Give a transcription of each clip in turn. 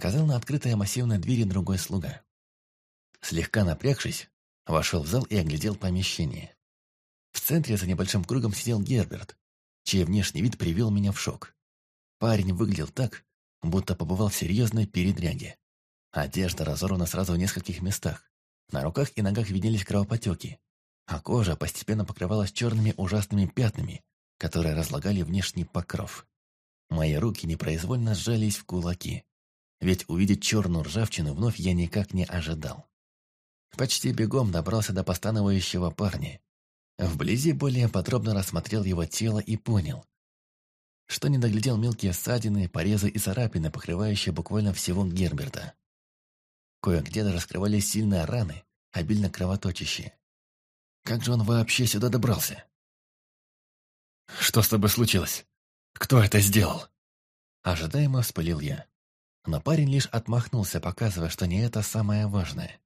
Показал на открытые массивные двери другой слуга. Слегка напрягшись, вошел в зал и оглядел помещение. В центре за небольшим кругом сидел Герберт, чей внешний вид привел меня в шок. Парень выглядел так, будто побывал в серьезной передряге. Одежда разорвана сразу в нескольких местах. На руках и ногах виднелись кровопотеки, а кожа постепенно покрывалась черными ужасными пятнами, которые разлагали внешний покров. Мои руки непроизвольно сжались в кулаки, ведь увидеть черную ржавчину вновь я никак не ожидал. Почти бегом добрался до постановающего парня. Вблизи более подробно рассмотрел его тело и понял, что не доглядел мелкие ссадины, порезы и царапины, покрывающие буквально всего Герберта. Кое-где раскрывались сильные раны, обильно кровоточащие. Как же он вообще сюда добрался? «Что с тобой случилось? Кто это сделал?» Ожидаемо вспылил я. Но парень лишь отмахнулся, показывая, что не это самое важное.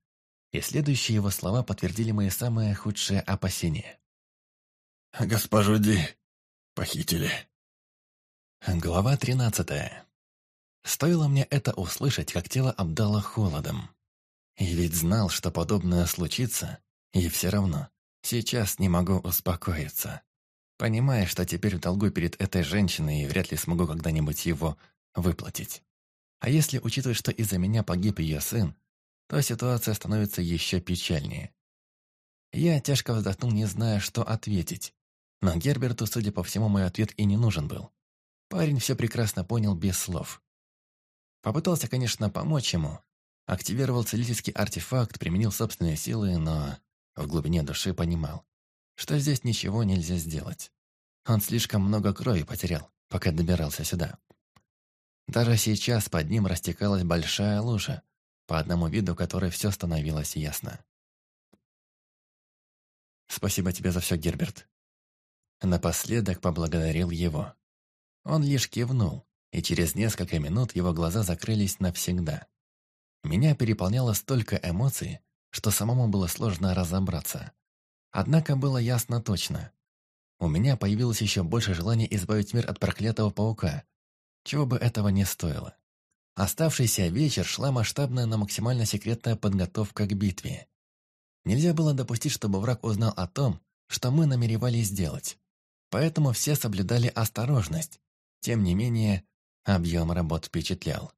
И следующие его слова подтвердили мои самые худшие опасения. «Госпожу Ди похитили». Глава тринадцатая. Стоило мне это услышать, как тело обдало холодом. И ведь знал, что подобное случится, и все равно сейчас не могу успокоиться. Понимая, что теперь в долгу перед этой женщиной и вряд ли смогу когда-нибудь его выплатить. А если учитывать, что из-за меня погиб ее сын, то ситуация становится еще печальнее. Я тяжко вздохнул, не зная, что ответить. Но Герберту, судя по всему, мой ответ и не нужен был. Парень все прекрасно понял без слов. Попытался, конечно, помочь ему. Активировал целительский артефакт, применил собственные силы, но в глубине души понимал, что здесь ничего нельзя сделать. Он слишком много крови потерял, пока добирался сюда. Даже сейчас под ним растекалась большая лужа, по одному виду которой все становилось ясно. «Спасибо тебе за все, Герберт». Напоследок поблагодарил его. Он лишь кивнул, и через несколько минут его глаза закрылись навсегда. Меня переполняло столько эмоций, что самому было сложно разобраться. Однако было ясно точно. У меня появилось еще больше желания избавить мир от проклятого паука, чего бы этого не стоило. Оставшийся вечер шла масштабная, но максимально секретная подготовка к битве. Нельзя было допустить, чтобы враг узнал о том, что мы намеревались сделать. Поэтому все соблюдали осторожность. Тем не менее, Объем работ впечатлял.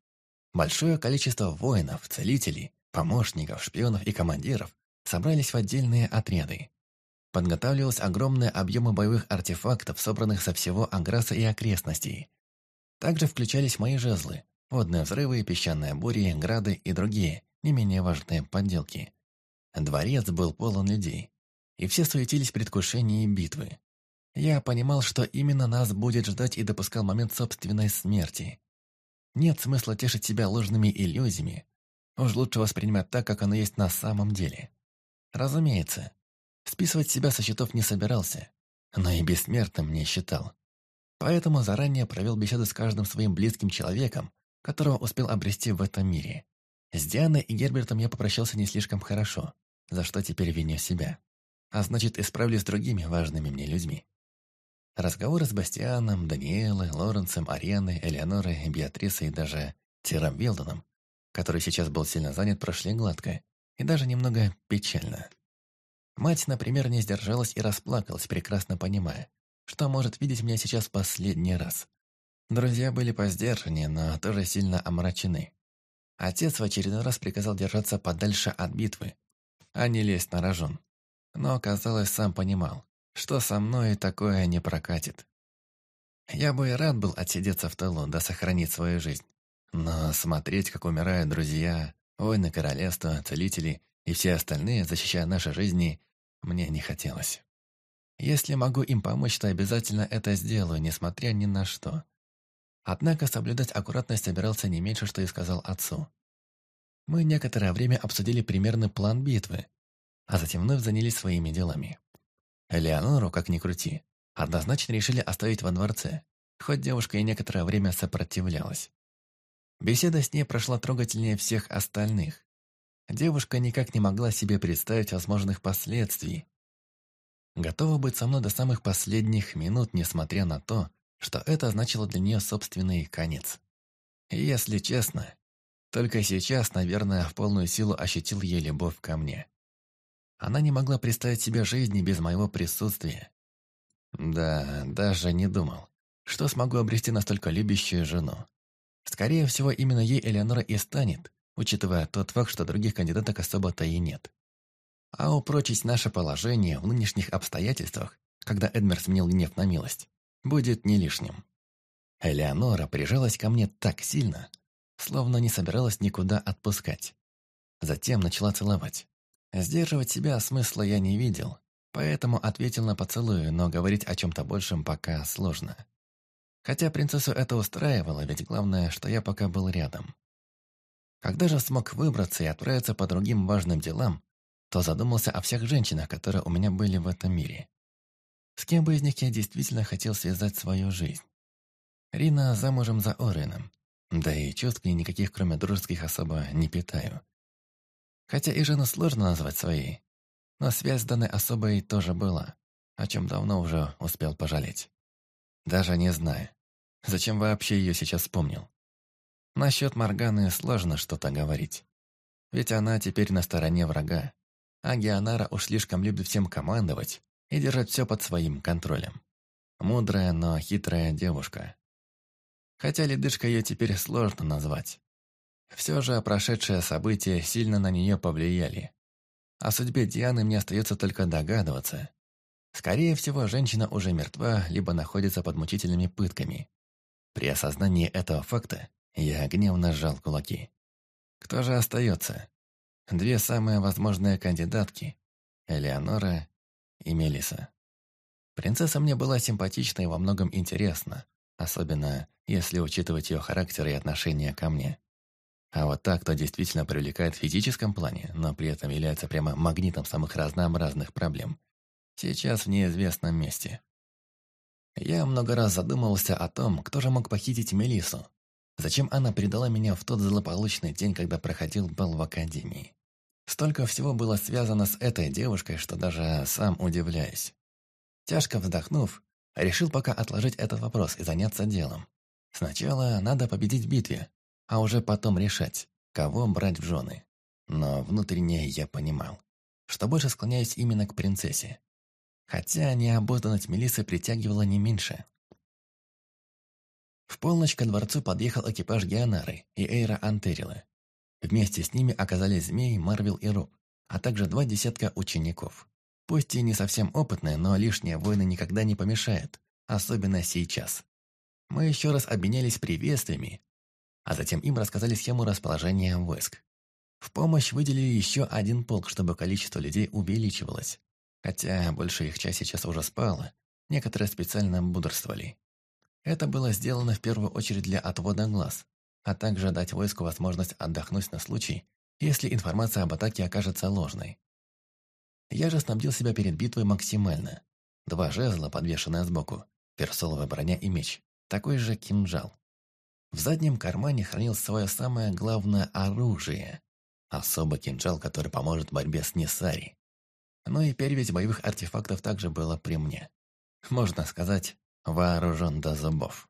Большое количество воинов, целителей, помощников, шпионов и командиров собрались в отдельные отряды. Подготавливалось огромные объемы боевых артефактов, собранных со всего Аграса и окрестностей. Также включались мои жезлы, водные взрывы, песчаные бури, грады и другие, не менее важные подделки. Дворец был полон людей, и все суетились в предвкушении битвы. Я понимал, что именно нас будет ждать и допускал момент собственной смерти. Нет смысла тешить себя ложными иллюзиями. Уж лучше воспринимать так, как оно есть на самом деле. Разумеется, списывать себя со счетов не собирался, но и бессмертным не считал. Поэтому заранее провел беседу с каждым своим близким человеком, которого успел обрести в этом мире. С Дианой и Гербертом я попрощался не слишком хорошо, за что теперь виню себя. А значит, исправлюсь с другими важными мне людьми. Разговоры с Бастианом, Даниэлой, Лоренцем, Ареной, Элеонорой, Беатрисой и даже Тиром Вилдоном, который сейчас был сильно занят, прошли гладко и даже немного печально. Мать, например, не сдержалась и расплакалась, прекрасно понимая, что может видеть меня сейчас последний раз. Друзья были поздержаннее, но тоже сильно омрачены. Отец в очередной раз приказал держаться подальше от битвы, а не лезть на рожон. Но, казалось, сам понимал, что со мной такое не прокатит. Я бы и рад был отсидеться в тылу, да сохранить свою жизнь. Но смотреть, как умирают друзья, воины королевства, целители и все остальные, защищая наши жизни, мне не хотелось. Если могу им помочь, то обязательно это сделаю, несмотря ни на что. Однако соблюдать аккуратность собирался не меньше, что и сказал отцу. Мы некоторое время обсудили примерный план битвы, а затем вновь занялись своими делами. Элеонору, как ни крути, однозначно решили оставить во дворце, хоть девушка и некоторое время сопротивлялась. Беседа с ней прошла трогательнее всех остальных. Девушка никак не могла себе представить возможных последствий. Готова быть со мной до самых последних минут, несмотря на то, что это значило для нее собственный конец. И если честно, Только сейчас, наверное, в полную силу ощутил ее любовь ко мне. Она не могла представить себе жизни без моего присутствия. Да, даже не думал, что смогу обрести настолько любящую жену. Скорее всего, именно ей Элеонора и станет, учитывая тот факт, что других кандидаток особо-то и нет. А упрочить наше положение в нынешних обстоятельствах, когда Эдмер сменил гнев на милость, будет не лишним. Элеонора прижалась ко мне так сильно, словно не собиралась никуда отпускать. Затем начала целовать. Сдерживать себя смысла я не видел, поэтому ответил на поцелуй, но говорить о чем-то большем пока сложно. Хотя принцессу это устраивало, ведь главное, что я пока был рядом. Когда же смог выбраться и отправиться по другим важным делам, то задумался о всех женщинах, которые у меня были в этом мире. С кем бы из них я действительно хотел связать свою жизнь? Рина замужем за Ореном, да и чувств к ней никаких, кроме дружеских, особо не питаю. Хотя и жену сложно назвать своей, но связь с данной особой тоже была, о чем давно уже успел пожалеть. Даже не знаю, зачем вообще ее сейчас вспомнил. Насчет Морганы сложно что-то говорить. Ведь она теперь на стороне врага, а Геонара уж слишком любит всем командовать и держать все под своим контролем. Мудрая, но хитрая девушка. Хотя ледышка ее теперь сложно назвать. Все же прошедшие события сильно на нее повлияли. О судьбе Дианы мне остается только догадываться. Скорее всего, женщина уже мертва, либо находится под мучительными пытками. При осознании этого факта я гневно сжал кулаки. Кто же остается? Две самые возможные кандидатки – Элеонора и Мелиса. Принцесса мне была симпатична и во многом интересна, особенно если учитывать ее характер и отношение ко мне. А вот так, кто действительно привлекает в физическом плане, но при этом является прямо магнитом самых разнообразных проблем, сейчас в неизвестном месте. Я много раз задумывался о том, кто же мог похитить Мелису. Зачем она предала меня в тот злополучный день, когда проходил бал в академии? Столько всего было связано с этой девушкой, что даже сам удивляюсь. Тяжко вздохнув, решил пока отложить этот вопрос и заняться делом. Сначала надо победить в битве, а уже потом решать, кого брать в жены. Но внутренне я понимал, что больше склоняюсь именно к принцессе. Хотя необузданность Мелисы притягивала не меньше. В полночь ко дворцу подъехал экипаж Геонары и Эйра Антерила. Вместе с ними оказались Змей, Марвел и Роб, а также два десятка учеников. Пусть и не совсем опытные, но лишние войны никогда не помешают, особенно сейчас. Мы еще раз обменялись приветствиями, а затем им рассказали схему расположения войск. В помощь выделили еще один полк, чтобы количество людей увеличивалось. Хотя большая их часть сейчас уже спала, некоторые специально бодрствовали. Это было сделано в первую очередь для отвода глаз, а также дать войску возможность отдохнуть на случай, если информация об атаке окажется ложной. Я же снабдил себя перед битвой максимально. Два жезла, подвешенные сбоку, персоловая броня и меч, такой же кинжал. В заднем кармане хранил свое самое главное оружие – особый кинжал, который поможет в борьбе с Несари. Ну и перевесь боевых артефактов также было при мне. Можно сказать, вооружен до зубов.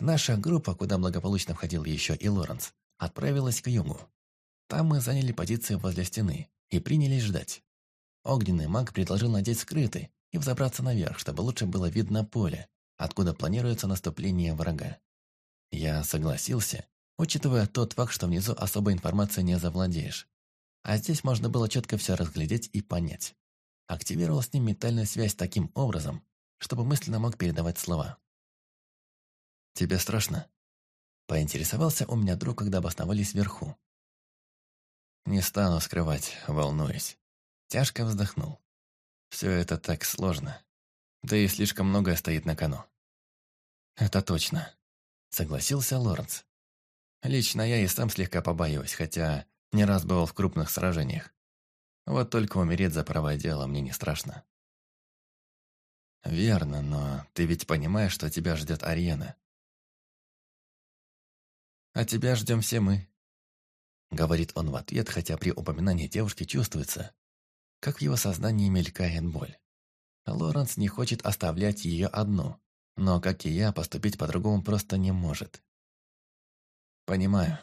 Наша группа, куда благополучно входил еще и Лоренс, отправилась к югу. Там мы заняли позиции возле стены и принялись ждать. Огненный маг предложил надеть скрытый и взобраться наверх, чтобы лучше было видно поле, откуда планируется наступление врага. Я согласился, учитывая тот факт, что внизу особой информации не завладеешь. А здесь можно было четко все разглядеть и понять. Активировал с ним ментальную связь таким образом, чтобы мысленно мог передавать слова. «Тебе страшно?» Поинтересовался у меня друг, когда обосновались вверху. Не стану скрывать, волнуюсь. Тяжко вздохнул. Все это так сложно. Да и слишком многое стоит на кону. Это точно. Согласился Лоренс. Лично я и сам слегка побаиваюсь, хотя не раз бывал в крупных сражениях. Вот только умереть за правое дело мне не страшно. Верно, но ты ведь понимаешь, что тебя ждет Ариена. А тебя ждем все мы. Говорит он в ответ, хотя при упоминании девушки чувствуется, как в его сознании мелькает боль. Лоренс не хочет оставлять ее одну, но, как и я, поступить по-другому просто не может. Понимаю.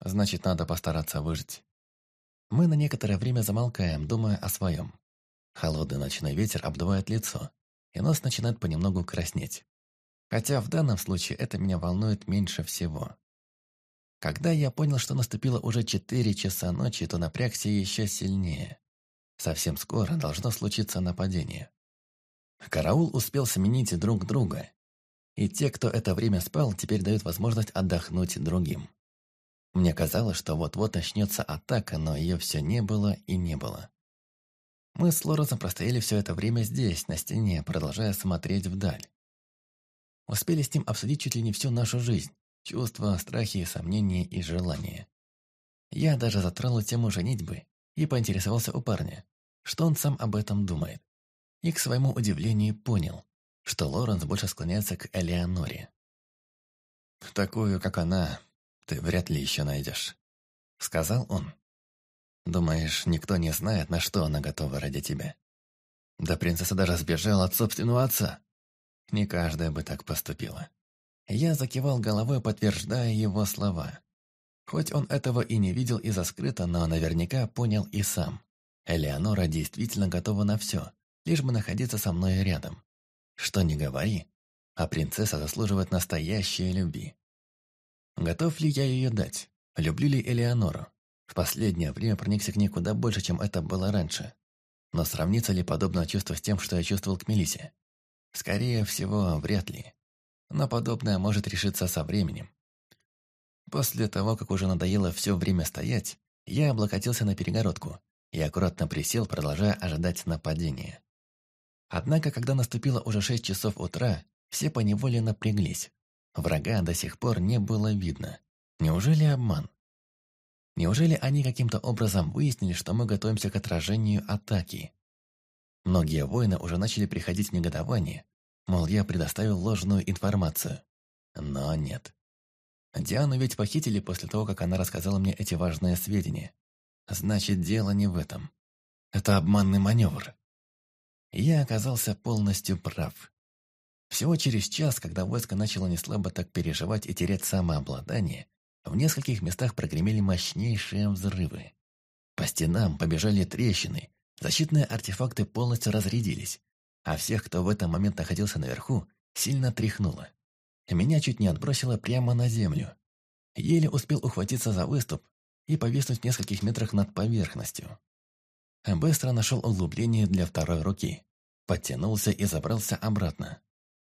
Значит, надо постараться выжить. Мы на некоторое время замолкаем, думая о своем. Холодный ночной ветер обдувает лицо, и нос начинает понемногу краснеть. Хотя в данном случае это меня волнует меньше всего. Когда я понял, что наступило уже четыре часа ночи, то напрягся еще сильнее. Совсем скоро должно случиться нападение. Караул успел сменить друг друга, и те, кто это время спал, теперь дают возможность отдохнуть другим. Мне казалось, что вот-вот начнется атака, но ее все не было и не было. Мы с Лоренсом простояли все это время здесь, на стене, продолжая смотреть вдаль. Успели с ним обсудить чуть ли не всю нашу жизнь, чувства, страхи, сомнения и желания. Я даже затронул тему женитьбы и поинтересовался у парня, что он сам об этом думает. И к своему удивлению понял, что Лоренс больше склоняется к Элеоноре. «Такую, как она, ты вряд ли еще найдешь», — сказал он. «Думаешь, никто не знает, на что она готова ради тебя?» Да принцесса даже сбежала от собственного отца. Не каждая бы так поступила. Я закивал головой, подтверждая его слова. Хоть он этого и не видел из-за скрыта, но наверняка понял и сам. Элеонора действительно готова на все, лишь бы находиться со мной рядом. Что ни говори, а принцесса заслуживает настоящей любви. Готов ли я ее дать? Люблю ли Элеонору? В последнее время проникся к ней куда больше, чем это было раньше. Но сравнится ли подобное чувство с тем, что я чувствовал к Мелисе? Скорее всего, вряд ли. Но подобное может решиться со временем. После того, как уже надоело все время стоять, я облокотился на перегородку и аккуратно присел, продолжая ожидать нападения. Однако, когда наступило уже шесть часов утра, все поневоле напряглись. Врага до сих пор не было видно. Неужели обман? Неужели они каким-то образом выяснили, что мы готовимся к отражению атаки? Многие воины уже начали приходить в негодование, мол, я предоставил ложную информацию. Но нет. Диану ведь похитили после того, как она рассказала мне эти важные сведения. Значит, дело не в этом. Это обманный маневр. Я оказался полностью прав. Всего через час, когда войско начало неслабо так переживать и терять самообладание, в нескольких местах прогремели мощнейшие взрывы. По стенам побежали трещины, защитные артефакты полностью разрядились, а всех, кто в этот момент находился наверху, сильно тряхнуло. Меня чуть не отбросило прямо на землю. Еле успел ухватиться за выступ и повиснуть в нескольких метрах над поверхностью. Быстро нашел углубление для второй руки, подтянулся и забрался обратно.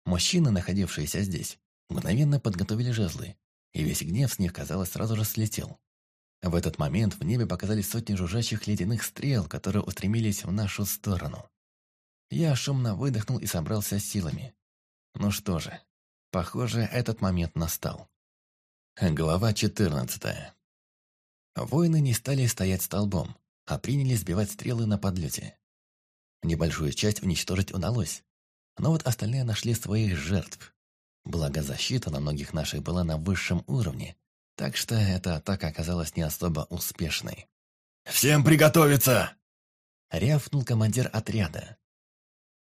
Мужчины, находившиеся здесь, мгновенно подготовили жезлы, и весь гнев с них, казалось, сразу же слетел. В этот момент в небе показались сотни жужжащих ледяных стрел, которые устремились в нашу сторону. Я шумно выдохнул и собрался с силами. Ну что же, похоже, этот момент настал. Глава 14 Воины не стали стоять столбом, а принялись сбивать стрелы на подлете. Небольшую часть уничтожить удалось, но вот остальные нашли своих жертв. Благо защита на многих наших была на высшем уровне, так что эта атака оказалась не особо успешной. «Всем приготовиться!» Рявкнул командир отряда.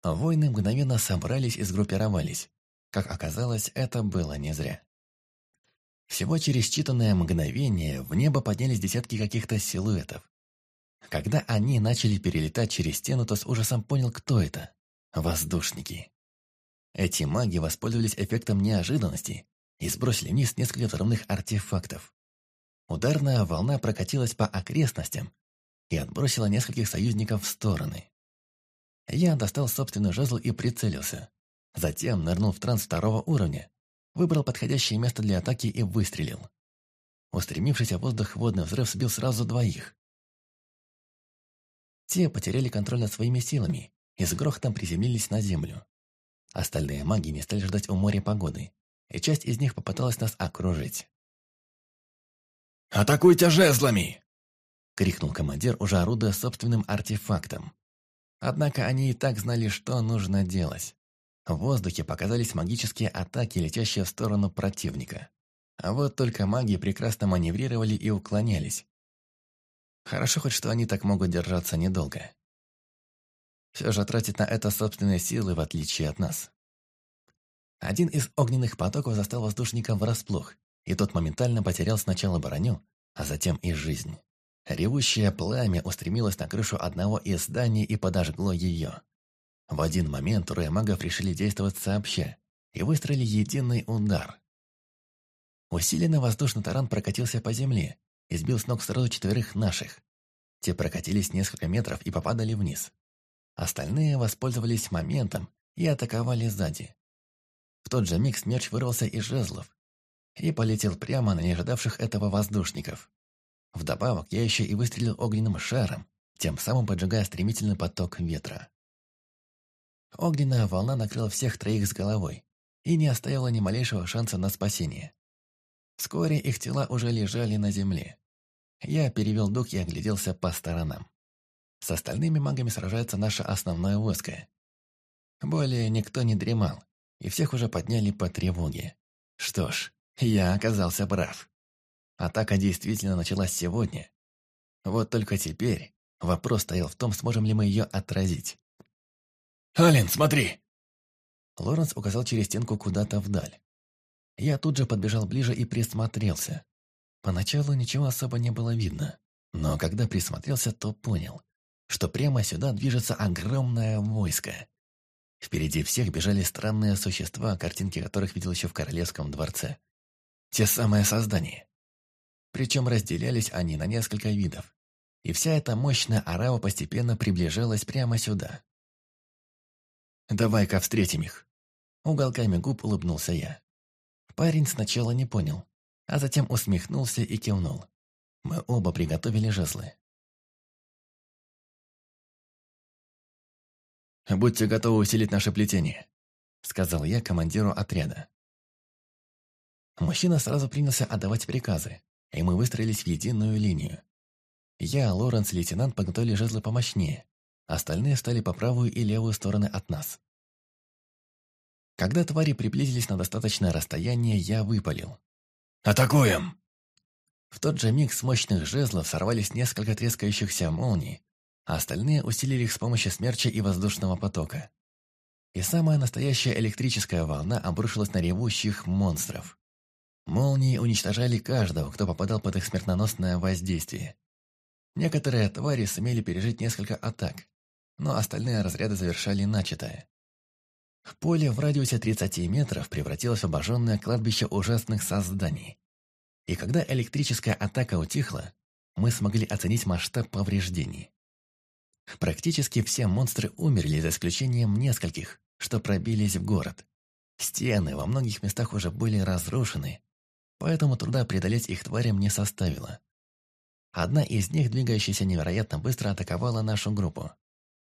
Воины мгновенно собрались и сгруппировались. Как оказалось, это было не зря. Всего через считанное мгновение в небо поднялись десятки каких-то силуэтов. Когда они начали перелетать через стену, то с ужасом понял, кто это. Воздушники. Эти маги воспользовались эффектом неожиданности и сбросили вниз несколько взрывных артефактов. Ударная волна прокатилась по окрестностям и отбросила нескольких союзников в стороны. Я достал собственный жезл и прицелился. Затем нырнул в транс второго уровня, выбрал подходящее место для атаки и выстрелил. Устремившийся воздух водный взрыв сбил сразу двоих. Те потеряли контроль над своими силами и с грохотом приземлились на землю. Остальные маги не стали ждать у моря погоды, и часть из них попыталась нас окружить. «Атакуйте жезлами!» — крикнул командир, уже орудуя собственным артефактом. Однако они и так знали, что нужно делать. В воздухе показались магические атаки, летящие в сторону противника. А вот только маги прекрасно маневрировали и уклонялись. Хорошо хоть, что они так могут держаться недолго. Все же тратить на это собственные силы, в отличие от нас. Один из огненных потоков застал воздушника врасплох, и тот моментально потерял сначала броню, а затем и жизнь. Ревущее пламя устремилось на крышу одного из зданий и подожгло ее. В один момент трое магов решили действовать сообща и выстроили единый удар. Усиленный воздушный таран прокатился по земле и сбил с ног сразу четверых наших. Те прокатились несколько метров и попадали вниз. Остальные воспользовались моментом и атаковали сзади. В тот же миг смерч вырвался из жезлов и полетел прямо на неожидавших этого воздушников. Вдобавок я еще и выстрелил огненным шаром, тем самым поджигая стремительный поток ветра. Огненная волна накрыла всех троих с головой и не оставила ни малейшего шанса на спасение. Вскоре их тела уже лежали на земле. Я перевел дух и огляделся по сторонам. С остальными магами сражается наше основное войско. Более никто не дремал, и всех уже подняли по тревоге. Что ж, я оказался прав. Атака действительно началась сегодня. Вот только теперь вопрос стоял в том, сможем ли мы ее отразить. «Ален, смотри!» Лоренс указал через стенку куда-то вдаль. Я тут же подбежал ближе и присмотрелся. Поначалу ничего особо не было видно, но когда присмотрелся, то понял, что прямо сюда движется огромное войско. Впереди всех бежали странные существа, картинки которых видел еще в королевском дворце. Те самые создания. Причем разделялись они на несколько видов. И вся эта мощная орава постепенно приближалась прямо сюда. «Давай-ка встретим их!» Уголками губ улыбнулся я. Парень сначала не понял, а затем усмехнулся и кивнул. Мы оба приготовили жезлы. «Будьте готовы усилить наше плетение», — сказал я командиру отряда. Мужчина сразу принялся отдавать приказы, и мы выстроились в единую линию. Я, Лоренс лейтенант подготовили жезлы помощнее, остальные стали по правую и левую стороны от нас. Когда твари приблизились на достаточное расстояние, я выпалил. «Атакуем!» В тот же миг с мощных жезлов сорвались несколько трескающихся молний, а остальные усилили их с помощью смерча и воздушного потока. И самая настоящая электрическая волна обрушилась на ревущих монстров. Молнии уничтожали каждого, кто попадал под их смертоносное воздействие. Некоторые твари сумели пережить несколько атак, но остальные разряды завершали начатое. Поле в радиусе 30 метров превратилось в обожженное кладбище ужасных созданий. И когда электрическая атака утихла, мы смогли оценить масштаб повреждений. Практически все монстры умерли, за исключением нескольких, что пробились в город. Стены во многих местах уже были разрушены, поэтому труда преодолеть их тварям не составило. Одна из них, двигающаяся невероятно быстро, атаковала нашу группу.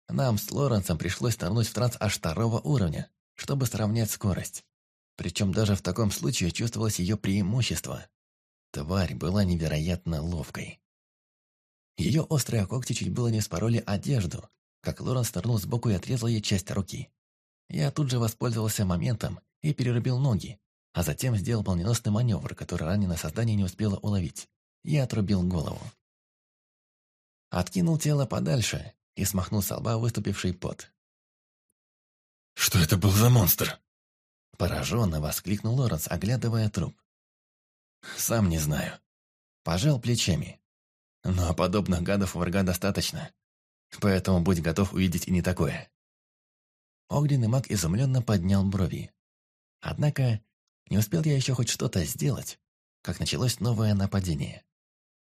Нам с Лоренсом пришлось нырнуть в транс аж второго уровня, чтобы сравнять скорость. Причем даже в таком случае чувствовалось ее преимущество. Тварь была невероятно ловкой. Ее острые когти чуть было не спороли одежду, как Лоренс нырнул сбоку и отрезал ей часть руки. Я тут же воспользовался моментом и перерубил ноги, а затем сделал молниеносный маневр, который раненое создание не успело уловить. Я отрубил голову. Откинул тело подальше и смахнул с лба выступивший пот. «Что это был за монстр?» Пораженно воскликнул Лоренс, оглядывая труп. «Сам не знаю». Пожал плечами. «Но подобных гадов у врага достаточно, поэтому будь готов увидеть и не такое». Огненный маг изумленно поднял брови. Однако не успел я еще хоть что-то сделать, как началось новое нападение.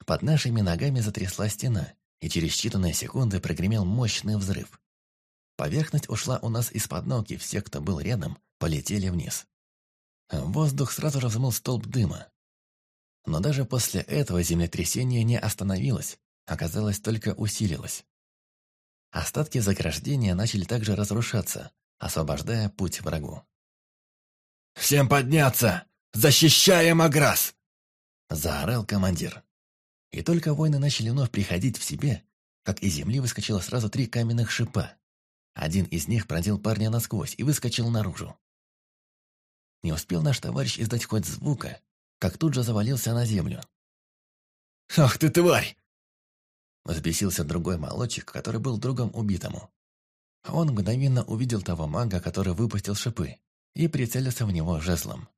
Под нашими ногами затрясла стена, и через считанные секунды прогремел мощный взрыв. Поверхность ушла у нас из-под ног, и все, кто был рядом, полетели вниз. воздух сразу же взмыл столб дыма. Но даже после этого землетрясение не остановилось, оказалось, только усилилось. Остатки заграждения начали также разрушаться, освобождая путь врагу. «Всем подняться! Защищаем Аграс!» Заорал командир. И только воины начали вновь приходить в себе, как из земли выскочило сразу три каменных шипа. Один из них пронзил парня насквозь и выскочил наружу. Не успел наш товарищ издать хоть звука, как тут же завалился на землю. «Ах ты, тварь!» Взбесился другой молодчик, который был другом убитому. Он мгновенно увидел того мага, который выпустил шипы, и прицелился в него жезлом.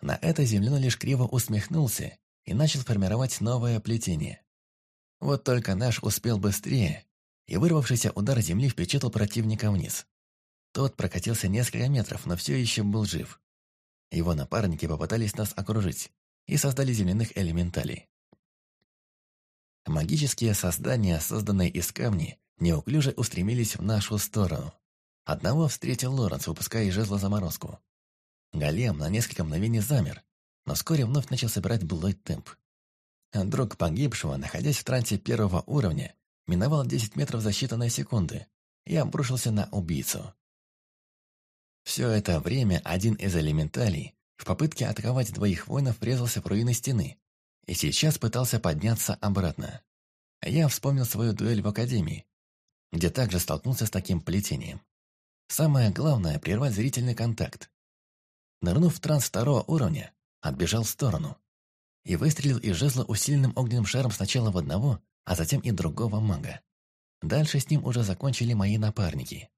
На это земляной лишь криво усмехнулся и начал формировать новое плетение. Вот только наш успел быстрее, и вырвавшийся удар земли впечатал противника вниз. Тот прокатился несколько метров, но все еще был жив. Его напарники попытались нас окружить и создали земляных элементалей. Магические создания, созданные из камней, неуклюже устремились в нашу сторону. Одного встретил Лоренс, выпуская из жезла заморозку. Голем на несколько мгновений замер, но вскоре вновь начал собирать былой темп. Друг погибшего, находясь в трансе первого уровня, миновал 10 метров за считанные секунды и обрушился на убийцу. Все это время один из элементалей в попытке атаковать двоих воинов врезался в руины стены и сейчас пытался подняться обратно. Я вспомнил свою дуэль в Академии, где также столкнулся с таким плетением. Самое главное – прервать зрительный контакт. Нырнув в транс второго уровня, отбежал в сторону и выстрелил из жезла усиленным огненным шаром сначала в одного, а затем и другого мага. Дальше с ним уже закончили мои напарники.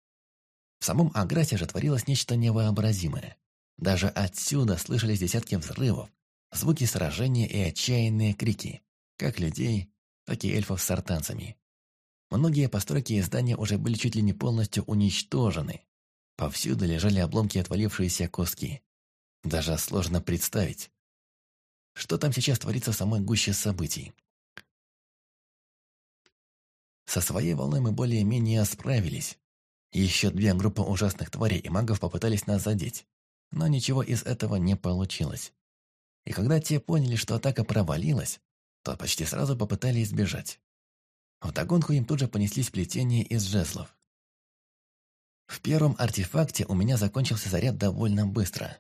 В самом Аграсе же творилось нечто невообразимое. Даже отсюда слышались десятки взрывов, звуки сражения и отчаянные крики, как людей, так и эльфов с артанцами. Многие постройки и здания уже были чуть ли не полностью уничтожены. Повсюду лежали обломки отвалившиеся куски. Даже сложно представить, что там сейчас творится в самой гуще событий. Со своей волной мы более-менее справились. Еще две группы ужасных тварей и магов попытались нас задеть, но ничего из этого не получилось. И когда те поняли, что атака провалилась, то почти сразу попытались сбежать. Вдогонку им тут же понеслись плетения из жезлов. В первом артефакте у меня закончился заряд довольно быстро.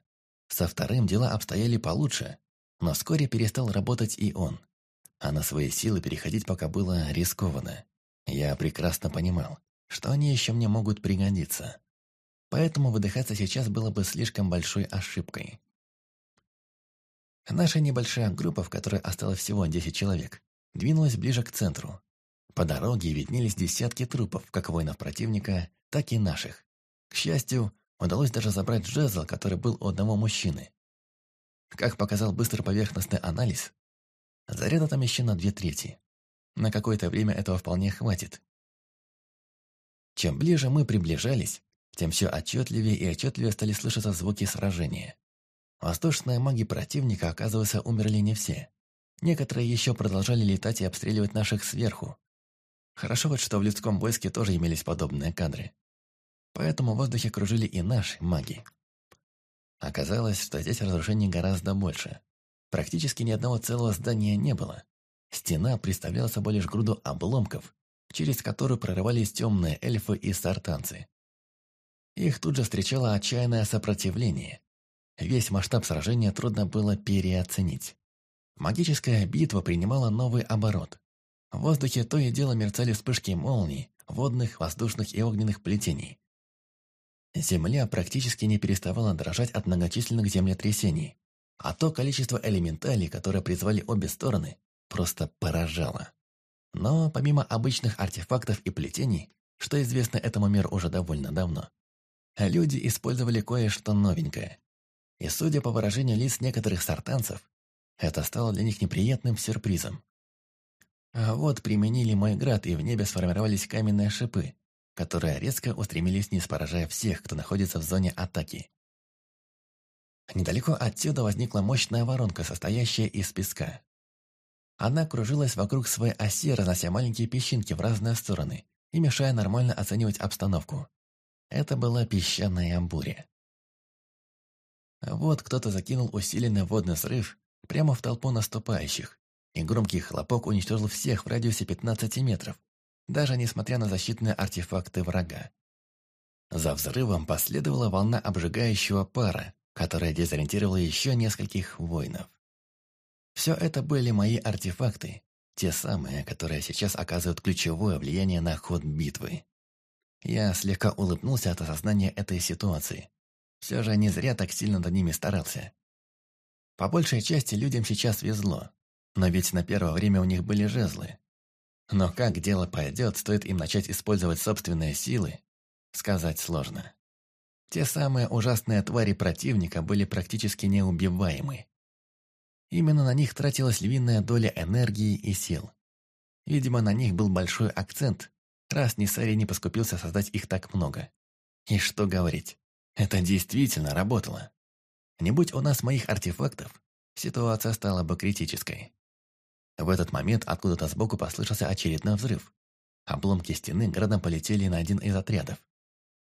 Со вторым дела обстояли получше, но вскоре перестал работать и он. А на свои силы переходить пока было рискованно. Я прекрасно понимал, что они еще мне могут пригодиться. Поэтому выдыхаться сейчас было бы слишком большой ошибкой. Наша небольшая группа, в которой осталось всего 10 человек, двинулась ближе к центру. По дороге виднелись десятки трупов, как воинов противника, так и наших. К счастью, удалось даже забрать жезл, который был у одного мужчины. Как показал быстрый поверхностный анализ, заряда там еще на две трети. На какое-то время этого вполне хватит. Чем ближе мы приближались, тем все отчетливее и отчетливее стали слышаться звуки сражения. Воздушные маги противника, оказывается, умерли не все. Некоторые еще продолжали летать и обстреливать наших сверху. Хорошо вот, что в людском войске тоже имелись подобные кадры. Поэтому в воздухе кружили и наши маги. Оказалось, что здесь разрушений гораздо больше. Практически ни одного целого здания не было. Стена представляла собой лишь груду обломков, через которую прорывались темные эльфы и сартанцы. Их тут же встречало отчаянное сопротивление. Весь масштаб сражения трудно было переоценить. Магическая битва принимала новый оборот. В воздухе то и дело мерцали вспышки молний, водных, воздушных и огненных плетений. Земля практически не переставала дрожать от многочисленных землетрясений, а то количество элементалей, которые призвали обе стороны, просто поражало. Но помимо обычных артефактов и плетений, что известно этому миру уже довольно давно, люди использовали кое-что новенькое. И судя по выражению лиц некоторых сартанцев, это стало для них неприятным сюрпризом. А вот применили мой град, и в небе сформировались каменные шипы, которые резко устремились вниз, поражая всех, кто находится в зоне атаки. Недалеко отсюда возникла мощная воронка, состоящая из песка. Она кружилась вокруг своей оси, разнося маленькие песчинки в разные стороны и мешая нормально оценивать обстановку. Это была песчаная буря. Вот кто-то закинул усиленный водный срыв прямо в толпу наступающих, и громкий хлопок уничтожил всех в радиусе 15 метров, даже несмотря на защитные артефакты врага. За взрывом последовала волна обжигающего пара, которая дезориентировала еще нескольких воинов. Все это были мои артефакты, те самые, которые сейчас оказывают ключевое влияние на ход битвы. Я слегка улыбнулся от осознания этой ситуации. Все же не зря так сильно над ними старался. По большей части людям сейчас везло, но ведь на первое время у них были жезлы. Но как дело пойдет, стоит им начать использовать собственные силы, сказать сложно. Те самые ужасные твари противника были практически неубиваемы. Именно на них тратилась львиная доля энергии и сил. Видимо, на них был большой акцент, раз Нисари не поскупился создать их так много. И что говорить, это действительно работало. Не будь у нас моих артефактов, ситуация стала бы критической. В этот момент откуда-то сбоку послышался очередной взрыв. Обломки стены градом полетели на один из отрядов.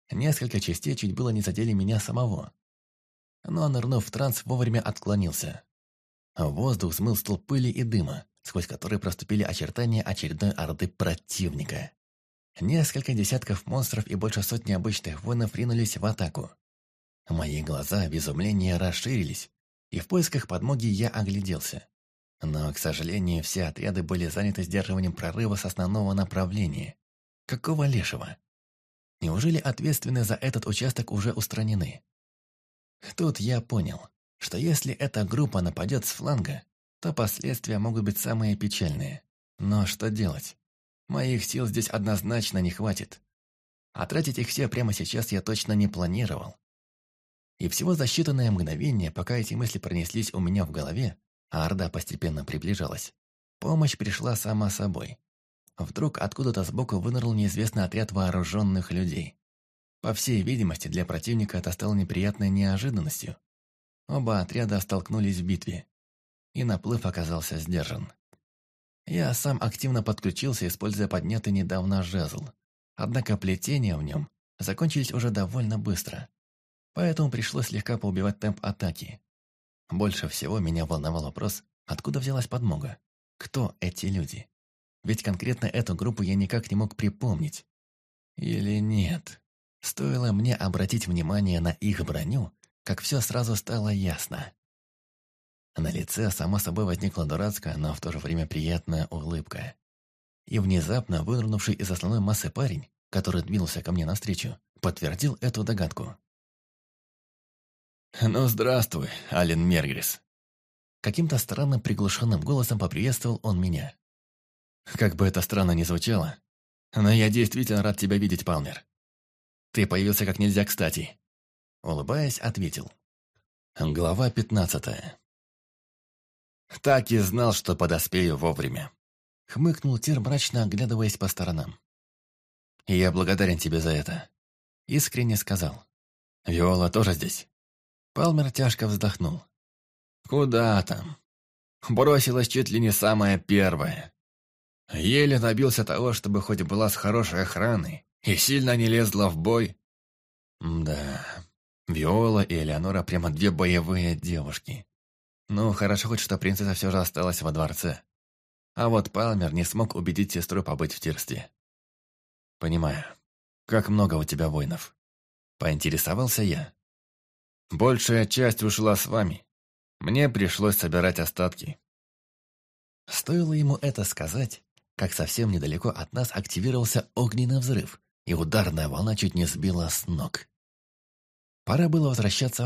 Несколько частей чуть было не задели меня самого. Но, нырнув в транс, вовремя отклонился. Воздух смыл столб пыли и дыма, сквозь который проступили очертания очередной орды противника. Несколько десятков монстров и больше сотни обычных воинов ринулись в атаку. Мои глаза в изумлении расширились, и в поисках подмоги я огляделся. Но, к сожалению, все отряды были заняты сдерживанием прорыва с основного направления. Какого лешего? Неужели ответственные за этот участок уже устранены? Тут я понял, что если эта группа нападет с фланга, то последствия могут быть самые печальные. Но что делать? Моих сил здесь однозначно не хватит. А тратить их все прямо сейчас я точно не планировал. И всего за считанное мгновение, пока эти мысли пронеслись у меня в голове, а Орда постепенно приближалась, помощь пришла сама собой. Вдруг откуда-то сбоку вынырнул неизвестный отряд вооруженных людей. По всей видимости, для противника это стало неприятной неожиданностью. Оба отряда столкнулись в битве, и наплыв оказался сдержан. Я сам активно подключился, используя поднятый недавно жезл. Однако плетения в нем закончились уже довольно быстро. Поэтому пришлось слегка поубивать темп атаки. Больше всего меня волновал вопрос, откуда взялась подмога. Кто эти люди? Ведь конкретно эту группу я никак не мог припомнить. Или нет? Стоило мне обратить внимание на их броню, как все сразу стало ясно. На лице само собой возникла дурацкая, но в то же время приятная улыбка. И внезапно вынырнувший из основной массы парень, который двинулся ко мне навстречу, подтвердил эту догадку. «Ну, здравствуй, Ален Мергрис!» Каким-то странным приглушенным голосом поприветствовал он меня. «Как бы это странно ни звучало, но я действительно рад тебя видеть, Палмер. Ты появился как нельзя кстати!» Улыбаясь, ответил. Глава пятнадцатая. «Так и знал, что подоспею вовремя», — хмыкнул Тир, мрачно оглядываясь по сторонам. «И я благодарен тебе за это», — искренне сказал. «Виола тоже здесь?» Палмер тяжко вздохнул. «Куда там? Бросилась чуть ли не самая первая. Еле добился того, чтобы хоть была с хорошей охраной и сильно не лезла в бой. Да, Виола и Элеонора прямо две боевые девушки. Ну, хорошо хоть, что принцесса все же осталась во дворце. А вот Палмер не смог убедить сестру побыть в тирстве. Понимаю. Как много у тебя воинов? Поинтересовался я. Большая часть ушла с вами. Мне пришлось собирать остатки. Стоило ему это сказать, как совсем недалеко от нас активировался огненный взрыв, и ударная волна чуть не сбила с ног. Пора было возвращаться